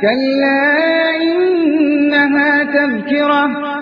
كلا إنها تذكرة